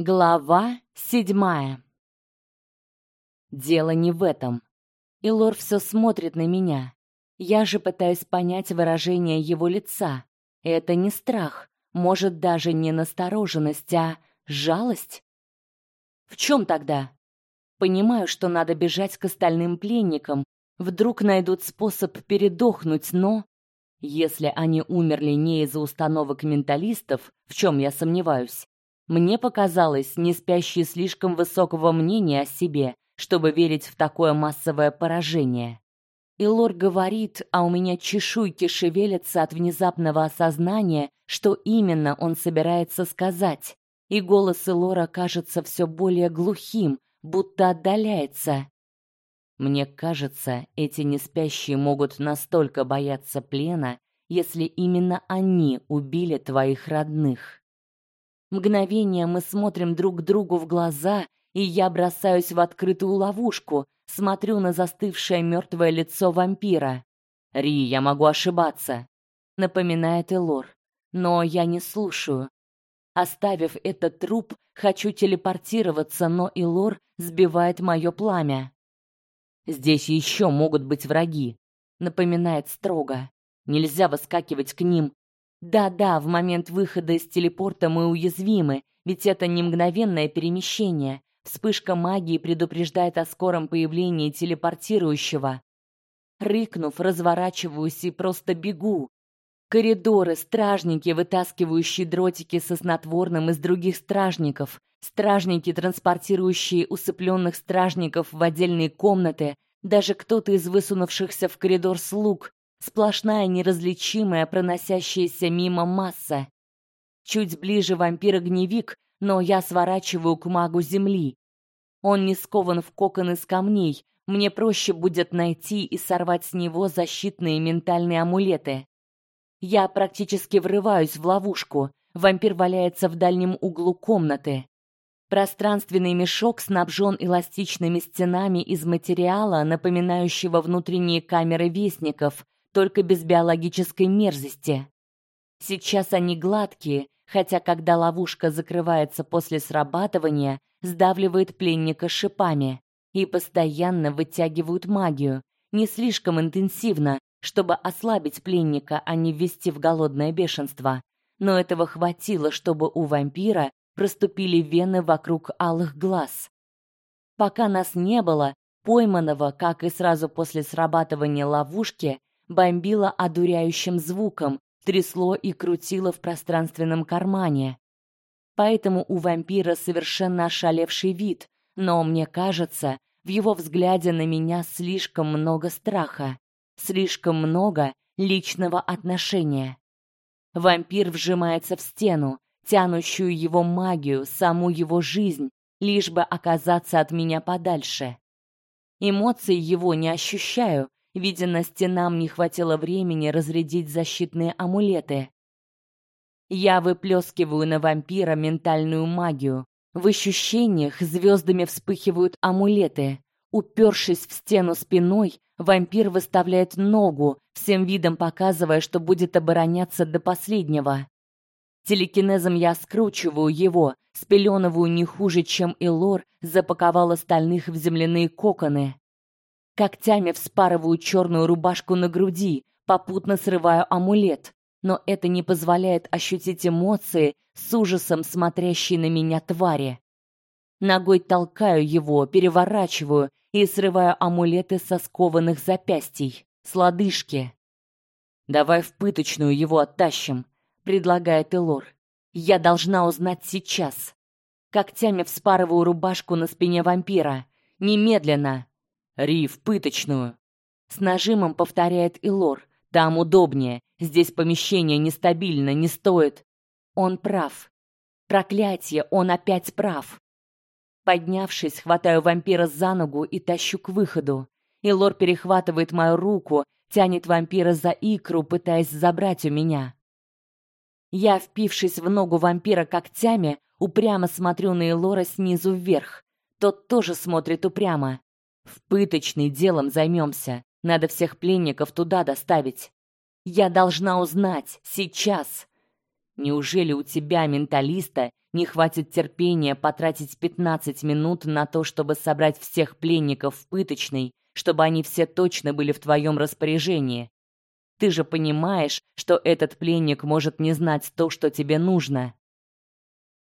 Глава седьмая. Дело не в этом. Илор все смотрит на меня. Я же пытаюсь понять выражение его лица. Это не страх, может даже не настороженность, а жалость. В чем тогда? Понимаю, что надо бежать к остальным пленникам, вдруг найдут способ передохнуть, но если они умерли не из-за установок менталистов, в чем я сомневаюсь, мне показалось, не спящие слишком высокого мнения о себе, чтобы верить в такое массовое поражение. Илор говорит, а у меня чешуйки шевелятся от внезапного осознания, что именно он собирается сказать. И голос Илора кажется все более глухим, будто отдаляется. Мне кажется, эти неспящие могут настолько бояться плена, если именно они убили твоих родных. Мгновение мы смотрим друг другу в глаза, и я бросаюсь в открытую ловушку, смотрю на застывшее мертвое лицо вампира. Ри, я могу ошибаться, напоминает Элор, но я не слушаю. Оставив этот труп, хочу телепортироваться, но Илор сбивает мое пламя. Здесь еще могут быть враги, напоминает строго. Нельзя выскакивать к ним, да-да, в момент выхода из телепорта мы уязвимы, ведь это не мгновенное перемещение. Вспышка магии предупреждает о скором появлении телепортирующего. Рыкнув, разворачиваюсь и просто бегу. Коридоры, стражники, вытаскивающие дротики со снотворным из других стражников, стражники, транспортирующие усыпленных стражников в отдельные комнаты, даже кто-то из высунувшихся в коридор слуг, Сплошная неразличимая проносящаяся мимо масса. Чуть ближе вампир-огневик, но я сворачиваю к магу земли. Он не скован в кокон из камней. Мне проще будет найти и сорвать с него защитные ментальные амулеты. Я практически врываюсь в ловушку. Вампир валяется в дальнем углу комнаты. Пространственный мешок снабжен эластичными стенами из материала, напоминающего внутренние камеры вестников, только без биологической мерзости. Сейчас они гладкие, хотя когда ловушка закрывается после срабатывания, сдавливает пленника шипами и постоянно вытягивают магию, не слишком интенсивно, чтобы ослабить пленника, а не ввести в голодное бешенство. Но этого хватило, чтобы у вампира проступили вены вокруг алых глаз. Пока нас не было, пойманного, как и сразу после срабатывания ловушки, бомбило одуряющим звуком, трясло и крутило в пространственном кармане. Поэтому у вампира совершенно ошалевший вид, но мне кажется, в его взгляде на меня слишком много страха, слишком много личного отношения. Вампир вжимается в стену, тянущую его магию, саму его жизнь, лишь бы оказаться от меня подальше. Эмоций его не ощущаю, Видно, стенам не хватило времени разрядить защитные амулеты. Я выплескиваю на вампира ментальную магию. В ощущениях звездами вспыхивают амулеты. Упершись в стену спиной, вампир выставляет ногу, всем видом показывая, что будет обороняться до последнего. Телекинезом я скручиваю его, спеленываю не хуже, чем Илор запаковал остальных в земляные коконы. Когтями вспарываю черную рубашку на груди, попутно срываю амулет, но это не позволяет ощутить эмоции с ужасом смотрящей на меня твари. Ногой толкаю его, переворачиваю и срываю амулеты со скованных запястий, с лодыжки. Давай в пыточную его оттащим, предлагает Элор. Я должна узнать сейчас. Когтями вспарываю рубашку на спине вампира. Немедленно. Риф, пыточную. С нажимом повторяет Илор. Там удобнее. Здесь помещение нестабильно, не стоит. Он прав. Проклятие, он опять прав. Поднявшись, хватаю вампира за ногу и тащу к выходу. Илор перехватывает мою руку, тянет вампира за икру, пытаясь забрать у меня. Я, впившись в ногу вампира когтями, упрямо смотрю на Илора снизу вверх. Тот тоже смотрит упрямо. В пыточный делом займемся. Надо всех пленников туда доставить. Я должна узнать сейчас. Неужели у тебя, менталиста, не хватит терпения потратить 15 минут на то, чтобы собрать всех пленников в пыточной, чтобы они все точно были в твоем распоряжении? Ты же понимаешь, что этот пленник может не знать то, что тебе нужно.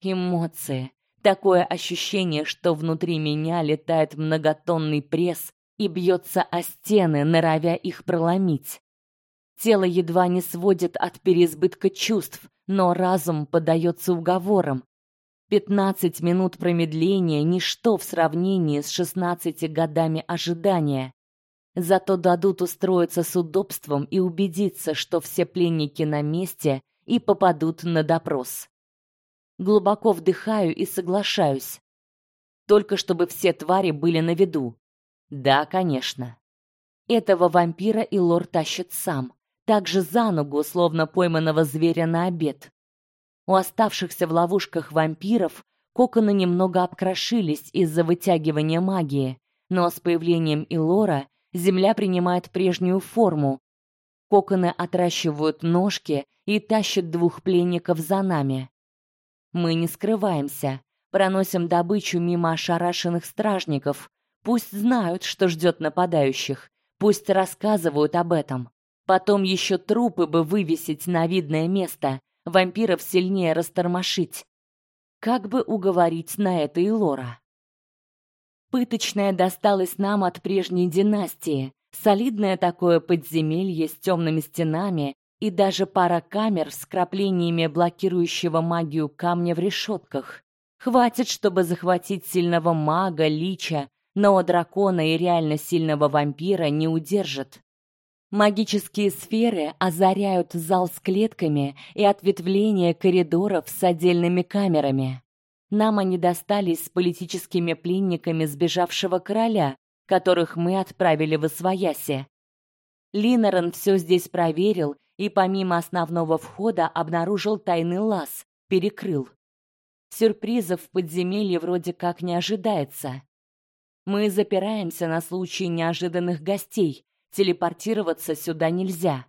Эмоции. Такое ощущение, что внутри меня летает многотонный пресс и бьется о стены, норовя их проломить. Тело едва не сводит от переизбытка чувств, но разум поддается уговорам. Пятнадцать минут промедления ничто в сравнении с шестнадцати годами ожидания. Зато дадут устроиться с удобством и убедиться, что все пленники на месте и попадут на допрос. Глубоко вдыхаю и соглашаюсь. Только чтобы все твари были на виду. Да, конечно. Этого вампира и лор тащит сам, также за ногу, словно пойманного зверя на обед. У оставшихся в ловушках вампиров коконы немного обкрошились из-за вытягивания магии, но с появлением Илора земля принимает прежнюю форму. Коконы отращивают ножки и тащат двух пленников за нами. Мы не скрываемся, проносим добычу мимо ошарашенных стражников. Пусть знают, что ждет нападающих, пусть рассказывают об этом. Потом еще трупы бы вывесить на видное место, вампиров сильнее растормошить. Как бы уговорить на это и Лора? Пыточная досталась нам от прежней династии. Солидное такое подземелье с темными стенами и даже пара камер с краплениями блокирующего магию камня в решетках. Хватит, чтобы захватить сильного мага, лича, но дракона и реально сильного вампира не удержат. Магические сферы озаряют зал с клетками и ответвления коридоров с отдельными камерами. Нам они достались с политическими пленниками сбежавшего короля, которых мы отправили в Освояси. Линорен все здесь проверил и помимо основного входа обнаружил тайный лаз, перекрыл. Сюрпризов в подземелье вроде как не ожидается. Мы запираемся на случай неожиданных гостей. Телепортироваться сюда нельзя.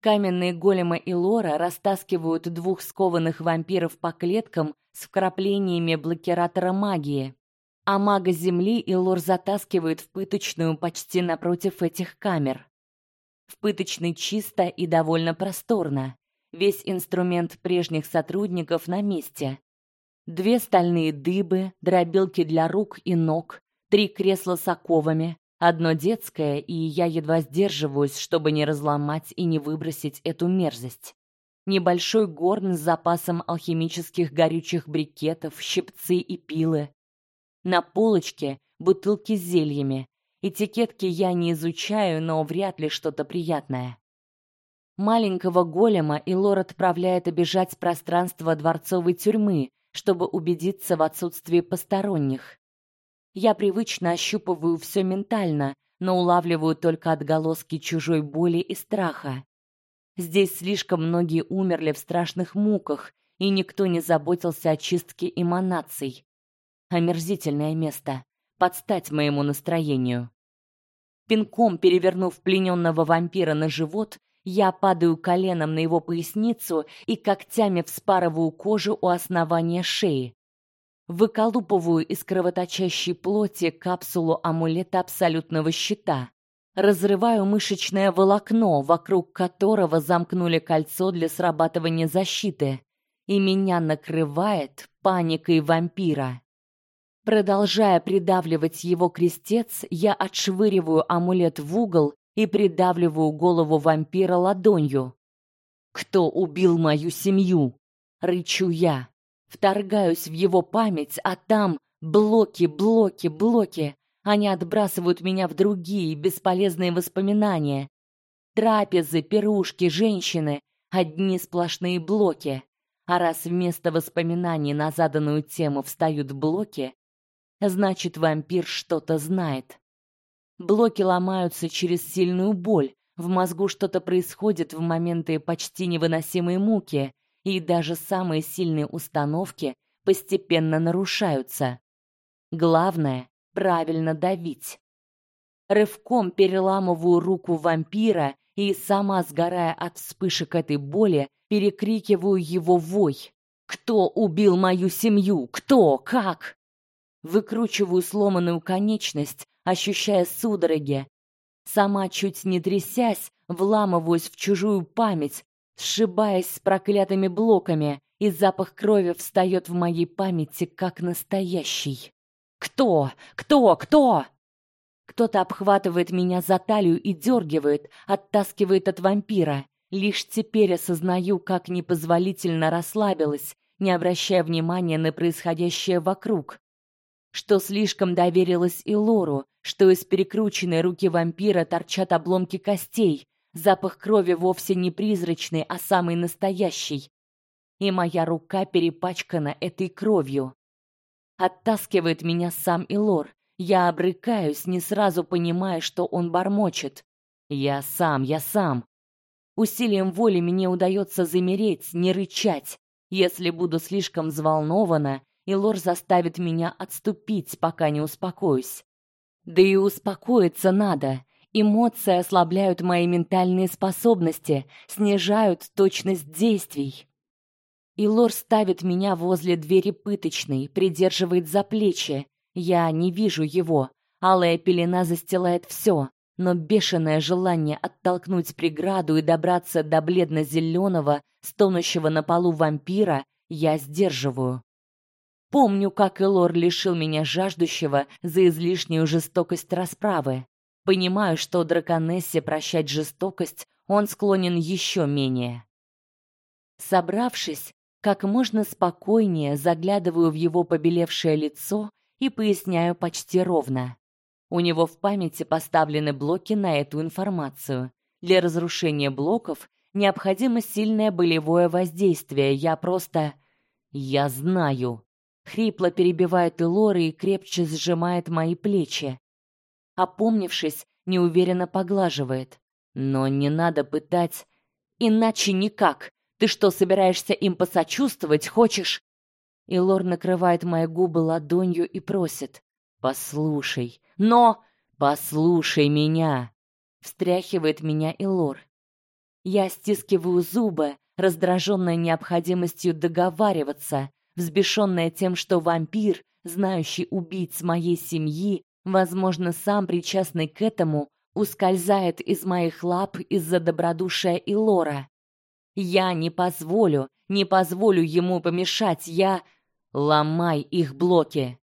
Каменные големы и Лора растаскивают двух скованных вампиров по клеткам с вкраплениями блокиратора магии. А мага Земли и Лор затаскивают в пыточную почти напротив этих камер. В пыточной чисто и довольно просторно. Весь инструмент прежних сотрудников на месте. Две стальные дыбы, дробилки для рук и ног, три кресла с оковами, Одно детское, и я едва сдерживаюсь, чтобы не разломать и не выбросить эту мерзость. Небольшой горн с запасом алхимических горючих брикетов, щипцы и пилы. На полочке бутылки с зельями. Этикетки я не изучаю, но вряд ли что-то приятное. Маленького голема Илор отправляет обижать пространство дворцовой тюрьмы, чтобы убедиться в отсутствии посторонних. Я привычно ощупываю все ментально, но улавливаю только отголоски чужой боли и страха. Здесь слишком многие умерли в страшных муках, и никто не заботился о чистке эманаций. Омерзительное место, подстать моему настроению. Пинком перевернув плененного вампира на живот, я падаю коленом на его поясницу и когтями вспарываю кожу у основания шеи выколупываю из кровоточащей плоти капсулу амулета абсолютного щита. Разрываю мышечное волокно, вокруг которого замкнули кольцо для срабатывания защиты, и меня накрывает паникой вампира. Продолжая придавливать его крестец, я отшвыриваю амулет в угол и придавливаю голову вампира ладонью. Кто убил мою семью? рычу я. Вторгаюсь в его память, а там блоки, блоки, блоки. Они отбрасывают меня в другие бесполезные воспоминания. Трапезы, пирушки, женщины одни сплошные блоки. А раз вместо воспоминаний на заданную тему встают блоки, значит, вампир что-то знает. Блоки ломаются через сильную боль. В мозгу что-то происходит в моменты почти невыносимой муки, и даже самые сильные установки постепенно нарушаются. Главное правильно давить. Рывком переламываю руку вампира и сама, сгорая от вспышек этой боли, перекрикиваю его вой. Кто убил мою семью? Кто? Как? Выкручиваю сломанную конечность, ощущая судороги. Сама чуть не трясясь, вламываюсь в чужую память, сшибаясь с проклятыми блоками, и запах крови встает в моей памяти как настоящий. Кто? Кто? Кто? Кто-то обхватывает меня за талию и дергивает, оттаскивает от вампира. Лишь теперь осознаю, как непозволительно расслабилась, не обращая внимания на происходящее вокруг. Что слишком доверилась и Лору, что из перекрученной руки вампира торчат обломки костей. Запах крови вовсе не призрачный, а самый настоящий. И моя рука перепачкана этой кровью. Оттаскивает меня сам Илор. Я обрыкаюсь, не сразу понимая, что он бормочет. Я сам, я сам. Усилием воли мне удается замереть, не рычать. Если буду слишком взволнована, Илор заставит меня отступить, пока не успокоюсь. Да и успокоиться надо. Эмоции ослабляют мои ментальные способности, снижают точность действий. Илор ставит меня возле двери пыточной, придерживает за плечи. Я не вижу его. Алая пелена застилает все, но бешеное желание оттолкнуть преграду и добраться до бледно-зеленого, стонущего на полу вампира, я сдерживаю. Помню, как Элор лишил меня жаждущего за излишнюю жестокость расправы. Понимаю, что драконессе прощать жестокость он склонен еще менее. Собравшись, как можно спокойнее заглядываю в его побелевшее лицо и поясняю почти ровно. У него в памяти поставлены блоки на эту информацию. Для разрушения блоков необходимо сильное болевое воздействие. Я просто я знаю. Хрипло перебивает Элора и крепче сжимает мои плечи. Опомнившись, неуверенно поглаживает. Но не надо пытать, иначе никак. Ты что, собираешься им посочувствовать, хочешь? Илор накрывает мои губы ладонью и просит: "Послушай, но послушай меня. Встряхивает меня Илор. Я стискиваю зубы, раздраженная необходимостью договариваться, взбешенная тем, что вампир, знающий убийц моей семьи, возможно, сам причастный к этому, ускользает из моих лап из-за добродушия Илора. Я не позволю, не позволю ему помешать. Я ломай их блоки.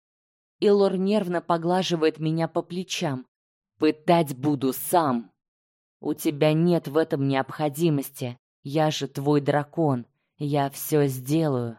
Илор нервно поглаживает меня по плечам. Пытать буду сам. У тебя нет в этом необходимости. Я же твой дракон. Я все сделаю.